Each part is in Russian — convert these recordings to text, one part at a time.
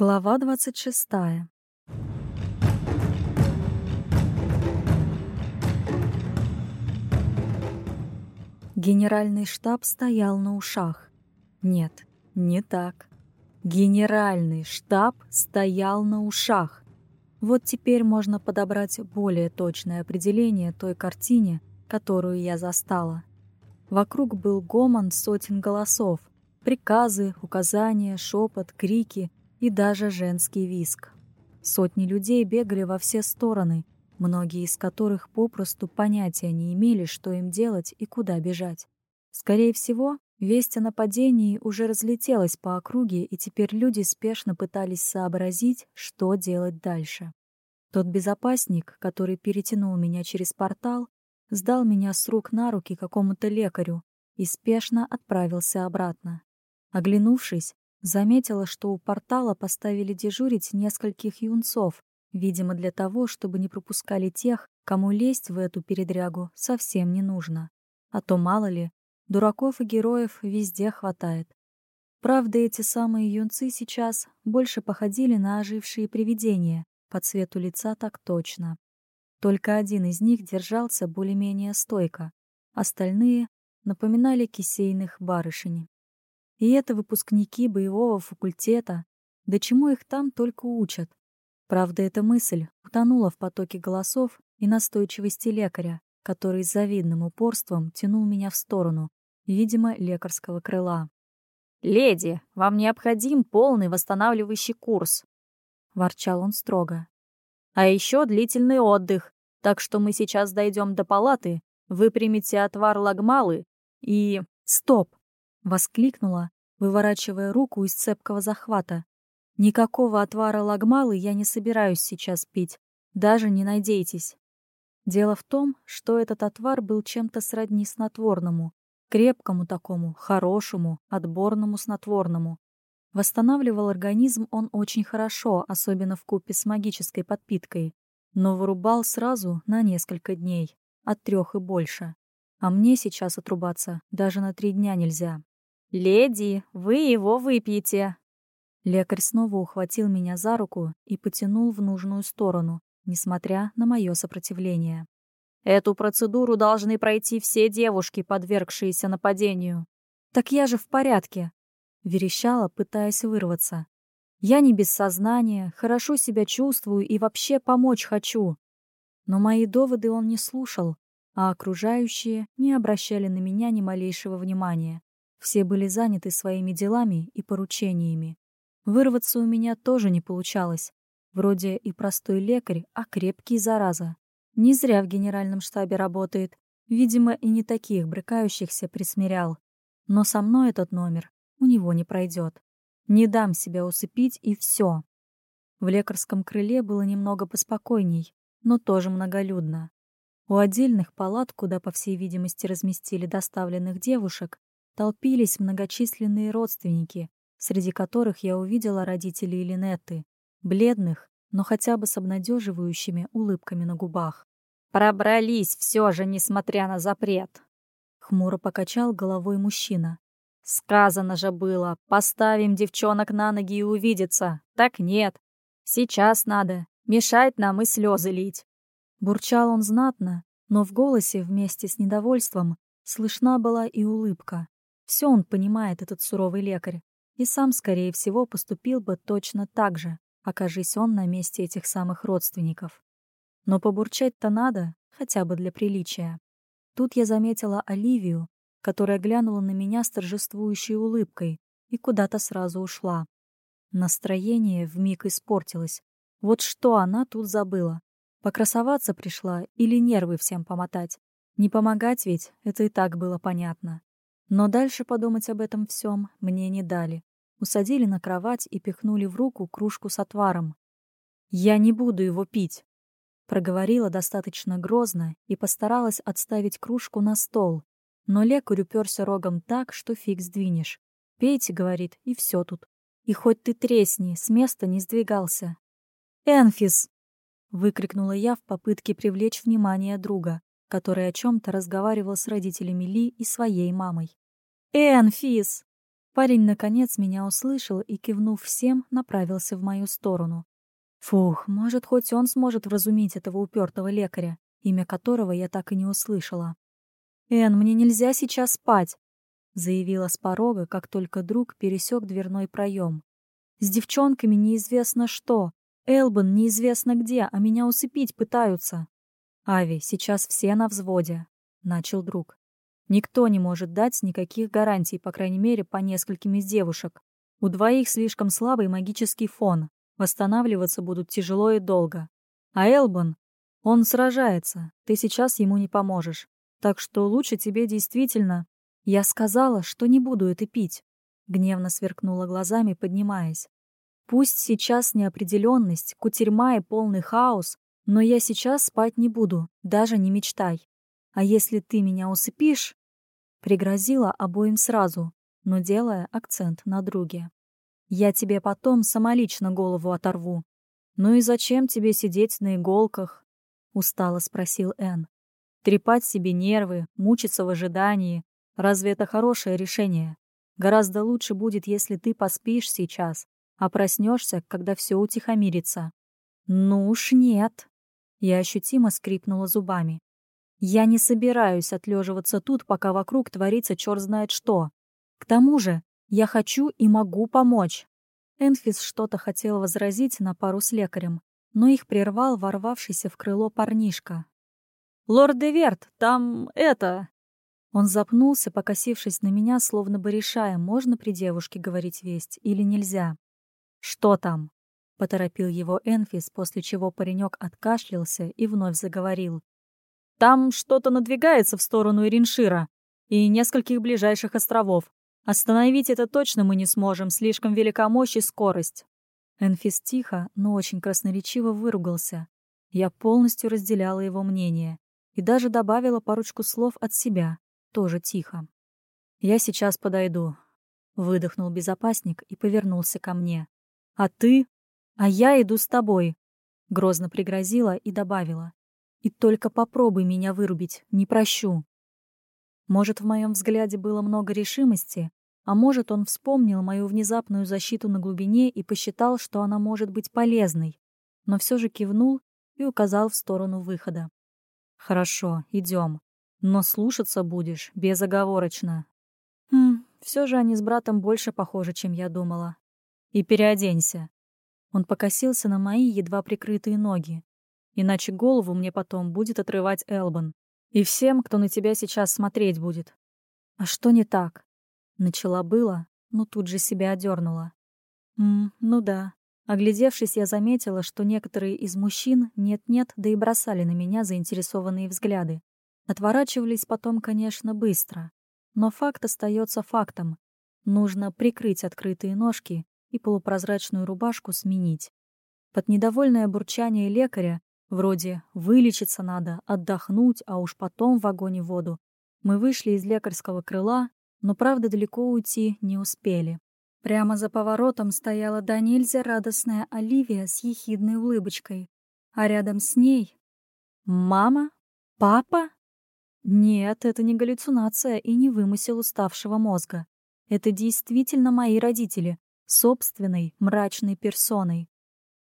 Глава двадцать шестая. Генеральный штаб стоял на ушах. Нет, не так. Генеральный штаб стоял на ушах. Вот теперь можно подобрать более точное определение той картине, которую я застала. Вокруг был гомон сотен голосов, приказы, указания, шепот, крики и даже женский виск. Сотни людей бегали во все стороны, многие из которых попросту понятия не имели, что им делать и куда бежать. Скорее всего, весть о нападении уже разлетелась по округе, и теперь люди спешно пытались сообразить, что делать дальше. Тот безопасник, который перетянул меня через портал, сдал меня с рук на руки какому-то лекарю и спешно отправился обратно. Оглянувшись, заметила, что у портала поставили дежурить нескольких юнцов, видимо, для того, чтобы не пропускали тех, кому лезть в эту передрягу совсем не нужно. А то, мало ли, дураков и героев везде хватает. Правда, эти самые юнцы сейчас больше походили на ожившие привидения, по цвету лица так точно. Только один из них держался более-менее стойко, остальные напоминали кисейных барышень. И это выпускники боевого факультета, да чему их там только учат. Правда, эта мысль утонула в потоке голосов и настойчивости лекаря, который с завидным упорством тянул меня в сторону, видимо, лекарского крыла. «Леди, вам необходим полный восстанавливающий курс», — ворчал он строго. «А еще длительный отдых, так что мы сейчас дойдем до палаты, вы отвар лагмалы и... Стоп! Воскликнула, выворачивая руку из цепкого захвата. Никакого отвара лагмалы я не собираюсь сейчас пить. Даже не надейтесь. Дело в том, что этот отвар был чем-то сродни снотворному. Крепкому такому, хорошему, отборному снотворному. Восстанавливал организм он очень хорошо, особенно в купе с магической подпиткой, но вырубал сразу на несколько дней, от трех и больше. А мне сейчас отрубаться даже на три дня нельзя. «Леди, вы его выпьете!» Лекарь снова ухватил меня за руку и потянул в нужную сторону, несмотря на мое сопротивление. «Эту процедуру должны пройти все девушки, подвергшиеся нападению». «Так я же в порядке!» — верещала, пытаясь вырваться. «Я не без сознания, хорошо себя чувствую и вообще помочь хочу». Но мои доводы он не слушал, а окружающие не обращали на меня ни малейшего внимания. Все были заняты своими делами и поручениями. Вырваться у меня тоже не получалось. Вроде и простой лекарь, а крепкий зараза. Не зря в генеральном штабе работает. Видимо, и не таких брыкающихся присмирял. Но со мной этот номер у него не пройдет. Не дам себя усыпить, и все. В лекарском крыле было немного поспокойней, но тоже многолюдно. У отдельных палат, куда, по всей видимости, разместили доставленных девушек, толпились многочисленные родственники, среди которых я увидела родителей Линетты, бледных, но хотя бы с обнадеживающими улыбками на губах. «Пробрались все же, несмотря на запрет!» Хмуро покачал головой мужчина. «Сказано же было, поставим девчонок на ноги и увидеться. Так нет. Сейчас надо. Мешать нам и слезы лить. Бурчал он знатно, но в голосе вместе с недовольством слышна была и улыбка. Все он понимает, этот суровый лекарь, и сам, скорее всего, поступил бы точно так же, окажись он на месте этих самых родственников. Но побурчать-то надо, хотя бы для приличия. Тут я заметила Оливию, которая глянула на меня с торжествующей улыбкой и куда-то сразу ушла. Настроение вмиг испортилось. Вот что она тут забыла. Покрасоваться пришла или нервы всем помотать? Не помогать ведь, это и так было понятно. Но дальше подумать об этом всем мне не дали. Усадили на кровать и пихнули в руку кружку с отваром. «Я не буду его пить», — проговорила достаточно грозно и постаралась отставить кружку на стол. Но лекарь уперся рогом так, что фиг сдвинешь. «Пейте», — говорит, — «и все тут». И хоть ты тресни, с места не сдвигался. «Энфис!» Выкрикнула я в попытке привлечь внимание друга, который о чем-то разговаривал с родителями Ли и своей мамой. «Энфис! Парень, наконец, меня услышал и, кивнув всем, направился в мою сторону. Фух, может, хоть он сможет вразумить этого упертого лекаря, имя которого я так и не услышала. «Эн, мне нельзя сейчас спать», — заявила с порога, как только друг пересек дверной проем. «С девчонками неизвестно что. Элбан неизвестно где, а меня усыпить пытаются». «Ави, сейчас все на взводе», — начал друг. «Никто не может дать никаких гарантий, по крайней мере, по нескольким из девушек. У двоих слишком слабый магический фон, восстанавливаться будут тяжело и долго. А Элбан, он сражается, ты сейчас ему не поможешь. Так что лучше тебе действительно... Я сказала, что не буду это пить. Гневно сверкнула глазами, поднимаясь. Пусть сейчас неопределенность, кутерьма и полный хаос, но я сейчас спать не буду, даже не мечтай. А если ты меня усыпишь... Пригрозила обоим сразу, но делая акцент на друге. Я тебе потом самолично голову оторву. Ну и зачем тебе сидеть на иголках? Устало спросил Энн. Трепать себе нервы, мучиться в ожидании. Разве это хорошее решение? Гораздо лучше будет, если ты поспишь сейчас, а проснешься, когда все утихомирится. Ну уж нет. Я ощутимо скрипнула зубами. Я не собираюсь отлеживаться тут, пока вокруг творится черт знает что. К тому же, я хочу и могу помочь. Энфис что-то хотел возразить на пару с лекарем, но их прервал ворвавшийся в крыло парнишка, «Лорд Деверт, там это...» Он запнулся, покосившись на меня, словно бы решая, можно при девушке говорить весть или нельзя. «Что там?» — поторопил его Энфис, после чего паренек откашлялся и вновь заговорил. «Там что-то надвигается в сторону Ириншира и нескольких ближайших островов. Остановить это точно мы не сможем, слишком велика мощь и скорость». Энфис тихо, но очень красноречиво выругался. Я полностью разделяла его мнение и даже добавила парочку слов от себя, тоже тихо. «Я сейчас подойду», — выдохнул безопасник и повернулся ко мне. «А ты? А я иду с тобой», — грозно пригрозила и добавила. «И только попробуй меня вырубить, не прощу». Может, в моем взгляде было много решимости, а может, он вспомнил мою внезапную защиту на глубине и посчитал, что она может быть полезной, но все же кивнул и указал в сторону выхода. «Хорошо, идем. Но слушаться будешь безоговорочно». «Хм, все же они с братом больше похожи, чем я думала. И переоденься». Он покосился на мои едва прикрытые ноги. Иначе голову мне потом будет отрывать Элбан. И всем, кто на тебя сейчас смотреть будет. А что не так? Начала было, но тут же себя одернула. М, ну да, Оглядевшись, я заметила, что некоторые из мужчин нет-нет, да и бросали на меня заинтересованные взгляды. Отворачивались потом, конечно, быстро. Но факт остается фактом. Нужно прикрыть открытые ножки и полупрозрачную рубашку сменить. Под недовольное бурчание лекаря, вроде «вылечиться надо, отдохнуть, а уж потом в и воду», мы вышли из лекарского крыла, но, правда, далеко уйти не успели. Прямо за поворотом стояла до нельзя радостная Оливия с ехидной улыбочкой. А рядом с ней... Мама? Папа? Нет, это не галлюцинация и не вымысел уставшего мозга. Это действительно мои родители, собственной мрачной персоной.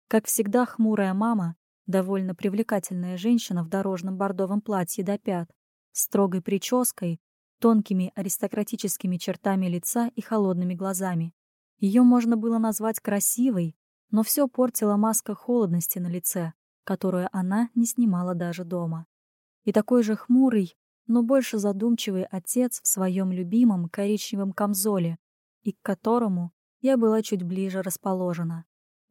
Как всегда, хмурая мама, довольно привлекательная женщина в дорожном бордовом платье до пят, строгой прической, тонкими аристократическими чертами лица и холодными глазами. Ее можно было назвать красивой, но все портила маска холодности на лице, которую она не снимала даже дома. И такой же хмурый, но больше задумчивый отец в своем любимом коричневом камзоле, и к которому я была чуть ближе расположена.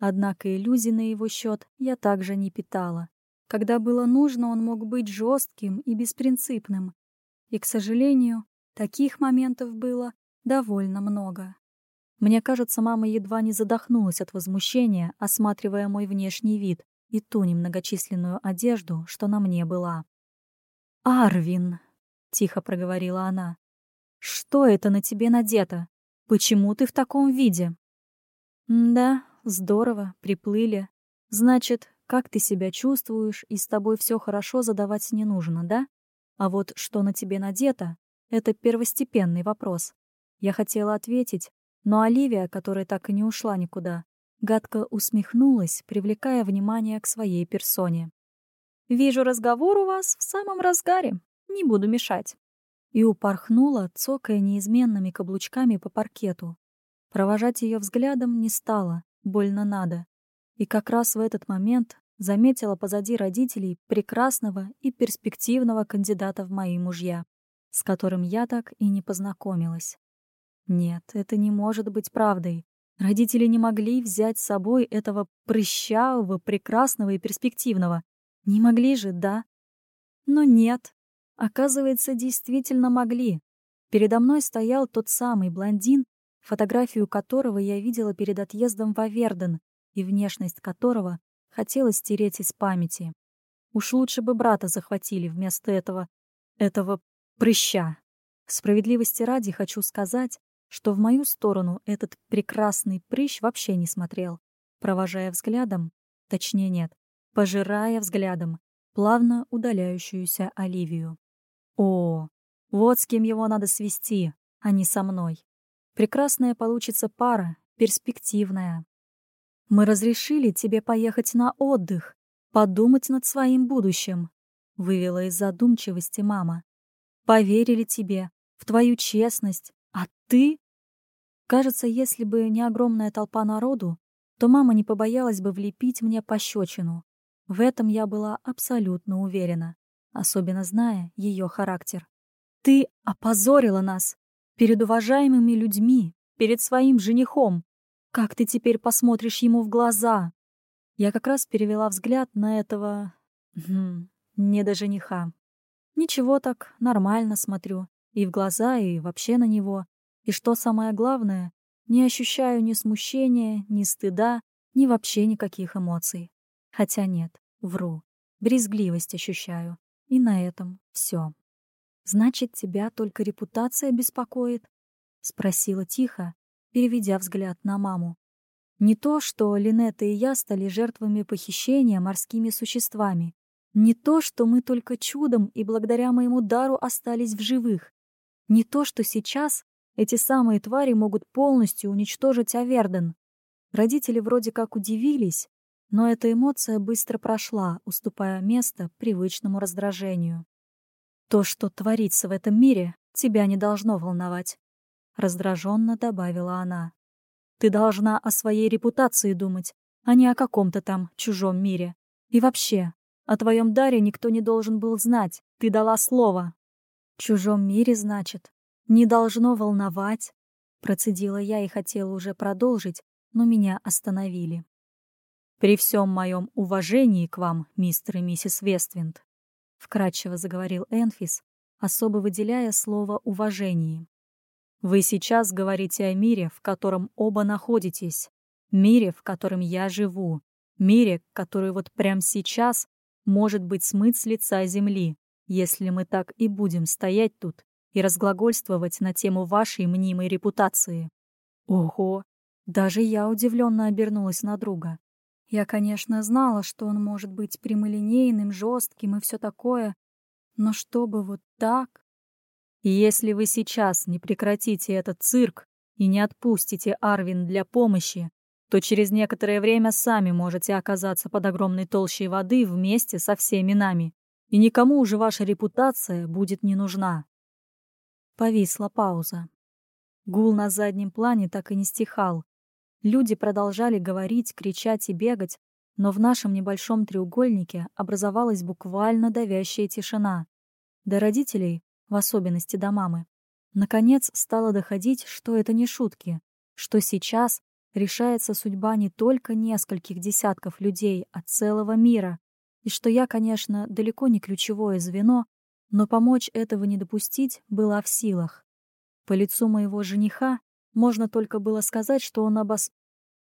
Однако иллюзий на его счет я также не питала. Когда было нужно, он мог быть жестким и беспринципным. И, к сожалению, таких моментов было довольно много. Мне кажется, мама едва не задохнулась от возмущения, осматривая мой внешний вид и ту немногочисленную одежду, что на мне была. «Арвин!» — тихо проговорила она. «Что это на тебе надето? Почему ты в таком виде?» «Да, здорово, приплыли. Значит, как ты себя чувствуешь, и с тобой все хорошо задавать не нужно, да? А вот что на тебе надето — это первостепенный вопрос. Я хотела ответить, Но Оливия, которая так и не ушла никуда, гадко усмехнулась, привлекая внимание к своей персоне. «Вижу, разговор у вас в самом разгаре. Не буду мешать». И упорхнула, цокая неизменными каблучками по паркету. Провожать ее взглядом не стала, больно надо. И как раз в этот момент заметила позади родителей прекрасного и перспективного кандидата в мои мужья, с которым я так и не познакомилась. Нет, это не может быть правдой. Родители не могли взять с собой этого прыщавого, прекрасного и перспективного. Не могли же, да? Но нет. Оказывается, действительно могли. Передо мной стоял тот самый блондин, фотографию которого я видела перед отъездом в Аверден, и внешность которого хотелось стереть из памяти. Уж лучше бы брата захватили вместо этого... этого прыща. Справедливости ради хочу сказать, что в мою сторону этот прекрасный прыщ вообще не смотрел, провожая взглядом, точнее нет, пожирая взглядом, плавно удаляющуюся Оливию. О, вот с кем его надо свести, а не со мной. Прекрасная получится пара, перспективная. Мы разрешили тебе поехать на отдых, подумать над своим будущим, вывела из задумчивости мама. Поверили тебе, в твою честность, а ты Кажется, если бы не огромная толпа народу, то мама не побоялась бы влепить мне пощечину. В этом я была абсолютно уверена, особенно зная ее характер. «Ты опозорила нас! Перед уважаемыми людьми, перед своим женихом! Как ты теперь посмотришь ему в глаза?» Я как раз перевела взгляд на этого... Хм, не до жениха. Ничего так, нормально смотрю. И в глаза, и вообще на него. И что самое главное, не ощущаю ни смущения, ни стыда, ни вообще никаких эмоций. Хотя нет, вру. Брезгливость ощущаю. И на этом все. «Значит, тебя только репутация беспокоит?» — спросила тихо, переведя взгляд на маму. Не то, что Линетта и я стали жертвами похищения морскими существами. Не то, что мы только чудом и благодаря моему дару остались в живых. Не то, что сейчас эти самые твари могут полностью уничтожить Аверден. Родители вроде как удивились, но эта эмоция быстро прошла, уступая место привычному раздражению. «То, что творится в этом мире, тебя не должно волновать», — раздраженно добавила она. «Ты должна о своей репутации думать, а не о каком-то там чужом мире. И вообще, о твоем даре никто не должен был знать, ты дала слово». «Чужом мире, значит?» «Не должно волновать», — процедила я и хотела уже продолжить, но меня остановили. «При всем моем уважении к вам, мистер и миссис Вествинд», — вкратчиво заговорил Энфис, особо выделяя слово «уважение». «Вы сейчас говорите о мире, в котором оба находитесь, мире, в котором я живу, мире, который вот прямо сейчас может быть смыт с лица земли, если мы так и будем стоять тут и разглагольствовать на тему вашей мнимой репутации. Ого! Даже я удивленно обернулась на друга. Я, конечно, знала, что он может быть прямолинейным, жестким и все такое, но чтобы вот так... Если вы сейчас не прекратите этот цирк и не отпустите Арвин для помощи, то через некоторое время сами можете оказаться под огромной толщей воды вместе со всеми нами, и никому уже ваша репутация будет не нужна. Повисла пауза. Гул на заднем плане так и не стихал. Люди продолжали говорить, кричать и бегать, но в нашем небольшом треугольнике образовалась буквально давящая тишина. До родителей, в особенности до мамы, наконец стало доходить, что это не шутки, что сейчас решается судьба не только нескольких десятков людей, а целого мира, и что я, конечно, далеко не ключевое звено, но помочь этого не допустить была в силах. По лицу моего жениха можно только было сказать, что он обос...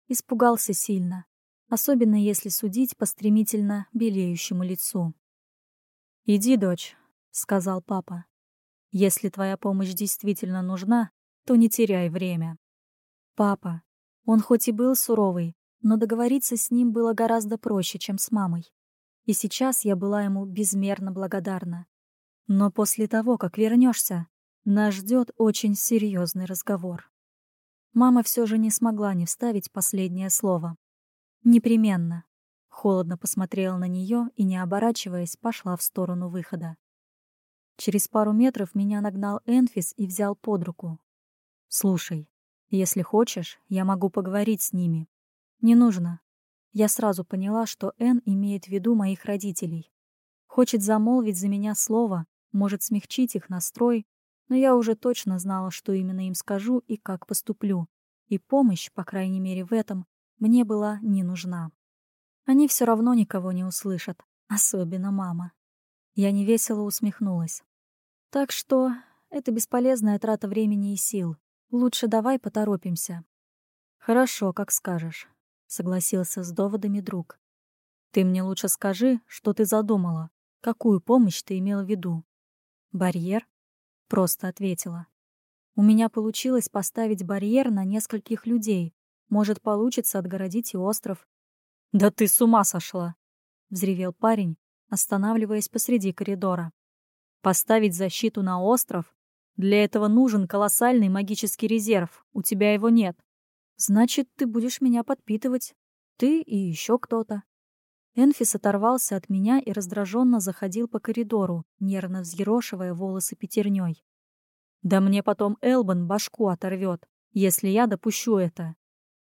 Испугался сильно, особенно если судить по стремительно белеющему лицу. «Иди, дочь», — сказал папа. «Если твоя помощь действительно нужна, то не теряй время». Папа. Он хоть и был суровый, но договориться с ним было гораздо проще, чем с мамой. И сейчас я была ему безмерно благодарна. Но после того, как вернешься, нас ждет очень серьезный разговор. Мама все же не смогла не вставить последнее слово. «Непременно». Холодно посмотрела на нее и, не оборачиваясь, пошла в сторону выхода. Через пару метров меня нагнал Энфис и взял под руку. «Слушай, если хочешь, я могу поговорить с ними». «Не нужно». Я сразу поняла, что Эн имеет в виду моих родителей. Хочет замолвить за меня слово, может смягчить их настрой, но я уже точно знала, что именно им скажу и как поступлю, и помощь, по крайней мере в этом, мне была не нужна. Они все равно никого не услышат, особенно мама. Я невесело усмехнулась. Так что это бесполезная трата времени и сил. Лучше давай поторопимся. Хорошо, как скажешь, согласился с доводами друг. Ты мне лучше скажи, что ты задумала, какую помощь ты имела в виду. Барьер? Просто ответила. У меня получилось поставить барьер на нескольких людей. Может, получится отгородить и остров. «Да ты с ума сошла!» — взревел парень, останавливаясь посреди коридора. «Поставить защиту на остров? Для этого нужен колоссальный магический резерв. У тебя его нет. Значит, ты будешь меня подпитывать. Ты и еще кто-то». Энфис оторвался от меня и раздраженно заходил по коридору, нервно взъерошивая волосы пятерней. «Да мне потом Элбан башку оторвет, если я допущу это.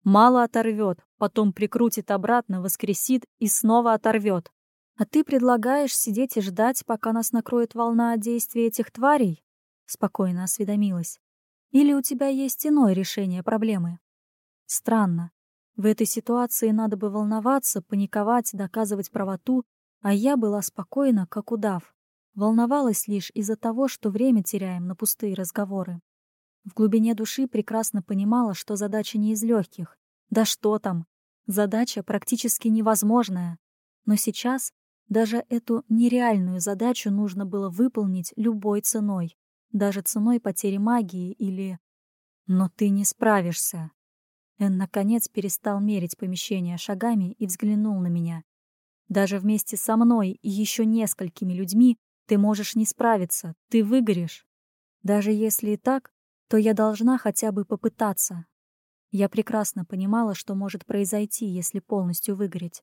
Мало оторвет, потом прикрутит обратно, воскресит и снова оторвет. А ты предлагаешь сидеть и ждать, пока нас накроет волна от действия этих тварей?» Спокойно осведомилась. «Или у тебя есть иное решение проблемы?» Странно. В этой ситуации надо бы волноваться, паниковать, доказывать правоту, а я была спокойна, как удав. Волновалась лишь из-за того, что время теряем на пустые разговоры. В глубине души прекрасно понимала, что задача не из легких. Да что там? Задача практически невозможная. Но сейчас даже эту нереальную задачу нужно было выполнить любой ценой. Даже ценой потери магии или... Но ты не справишься. Эн, наконец, перестал мерить помещение шагами и взглянул на меня. «Даже вместе со мной и еще несколькими людьми ты можешь не справиться, ты выгоришь. Даже если и так, то я должна хотя бы попытаться». Я прекрасно понимала, что может произойти, если полностью выгореть.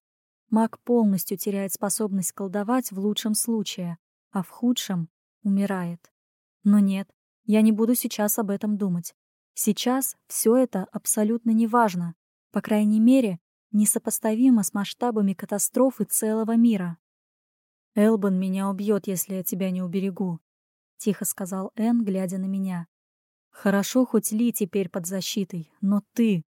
Маг полностью теряет способность колдовать в лучшем случае, а в худшем — умирает. Но нет, я не буду сейчас об этом думать. Сейчас все это абсолютно неважно, по крайней мере, несопоставимо с масштабами катастрофы целого мира. «Элбан меня убьет, если я тебя не уберегу», — тихо сказал Энн, глядя на меня. «Хорошо, хоть Ли теперь под защитой, но ты...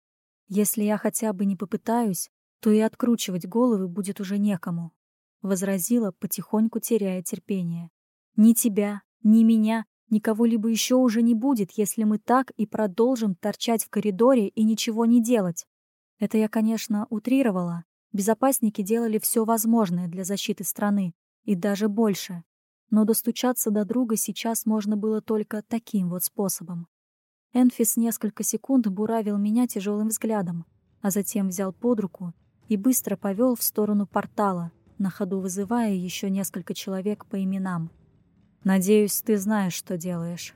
Если я хотя бы не попытаюсь, то и откручивать головы будет уже некому», — возразила, потихоньку теряя терпение. «Ни тебя, ни меня Никого-либо еще уже не будет, если мы так и продолжим торчать в коридоре и ничего не делать. Это я, конечно, утрировала. Безопасники делали все возможное для защиты страны, и даже больше. Но достучаться до друга сейчас можно было только таким вот способом. Энфис несколько секунд буравил меня тяжелым взглядом, а затем взял под руку и быстро повел в сторону портала, на ходу вызывая еще несколько человек по именам. «Надеюсь, ты знаешь, что делаешь».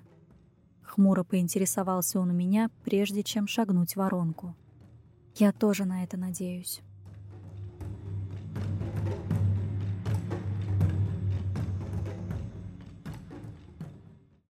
Хмуро поинтересовался он у меня, прежде чем шагнуть воронку. «Я тоже на это надеюсь».